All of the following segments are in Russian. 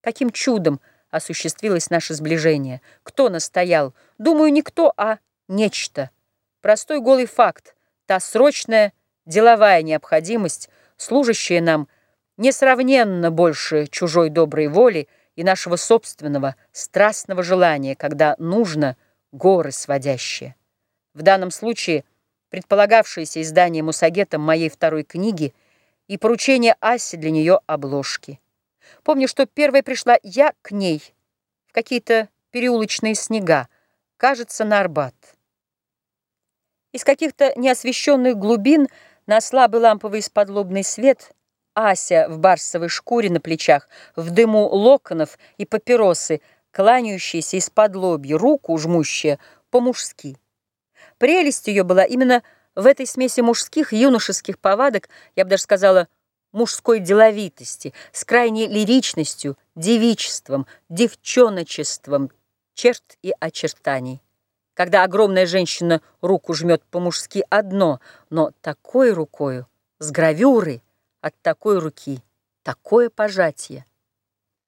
Каким чудом осуществилось наше сближение? Кто настоял? Думаю, никто, а нечто. Простой голый факт, та срочная деловая необходимость, служащая нам несравненно больше чужой доброй воли и нашего собственного страстного желания, когда нужно горы сводящие. В данном случае предполагавшееся издание Мусагетом моей второй книги и поручение Аси для нее обложки. Помню, что первой пришла я к ней в какие-то переулочные снега, кажется, на Арбат. Из каких-то неосвещенных глубин на слабый ламповый сподлобный свет Ася в барсовой шкуре на плечах, в дыму локонов и папиросы, кланяющаяся из-под лобья, руку жмущая по-мужски. Прелесть ее была именно в этой смеси мужских, юношеских повадок, я бы даже сказала, мужской деловитости, с крайней лиричностью, девичеством, девчоночеством, черт и очертаний. Когда огромная женщина руку жмет по-мужски одно, но такой рукою, с гравюрой, от такой руки, такое пожатие.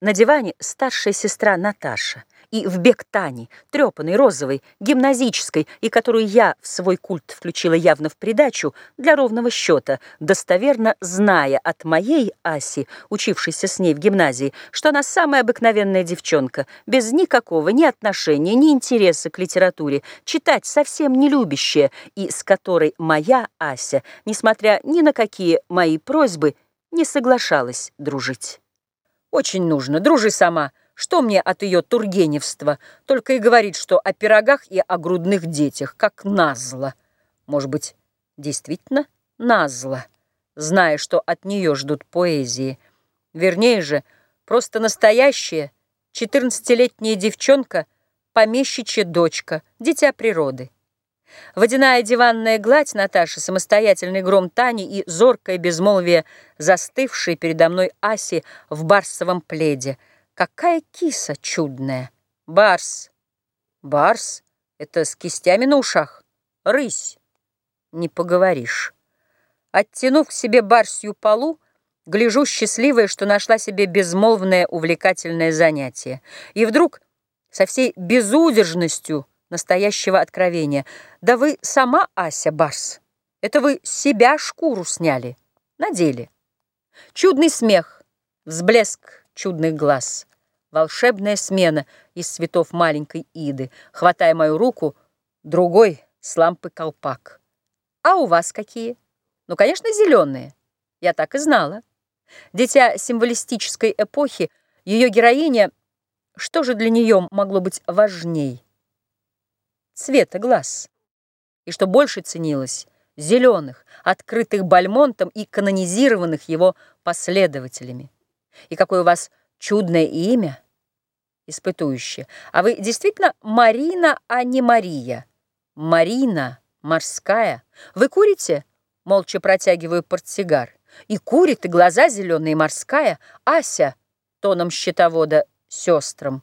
На диване старшая сестра Наташа и в бег Тани, трепанной, розовой, гимназической, и которую я в свой культ включила явно в придачу, для ровного счета, достоверно зная от моей Аси, учившейся с ней в гимназии, что она самая обыкновенная девчонка, без никакого ни отношения, ни интереса к литературе, читать совсем не любящая, и с которой моя Ася, несмотря ни на какие мои просьбы, не соглашалась дружить. Очень нужно, дружи сама. Что мне от ее тургеневства? Только и говорит, что о пирогах и о грудных детях, как назло. Может быть, действительно назло, зная, что от нее ждут поэзии. Вернее же, просто настоящая, четырнадцатилетняя девчонка, помещичья дочка, дитя природы. Водяная диванная гладь Наташи, самостоятельный гром Тани и зоркое безмолвие, застывшей передо мной Аси в барсовом пледе — Какая киса чудная! Барс! Барс? Это с кистями на ушах? Рысь! Не поговоришь. Оттянув к себе барсью полу, гляжу счастливая, что нашла себе безмолвное увлекательное занятие. И вдруг со всей безудержностью настоящего откровения. Да вы сама, Ася, Барс. Это вы себя шкуру сняли. Надели. Чудный смех, взблеск чудных глаз волшебная смена из цветов маленькой Иды, хватая мою руку, другой с лампы колпак. А у вас какие? Ну, конечно, зеленые. Я так и знала. Дитя символистической эпохи, ее героиня, что же для нее могло быть важней? Цвета глаз. И что больше ценилось, зеленых, открытых Бальмонтом и канонизированных его последователями. И какой у вас Чудное имя. Испытующе. А вы действительно Марина, а не Мария? Марина, морская. Вы курите? Молча протягиваю портсигар. И курит, и глаза зеленые, морская. Ася, тоном счетовода, сестрам.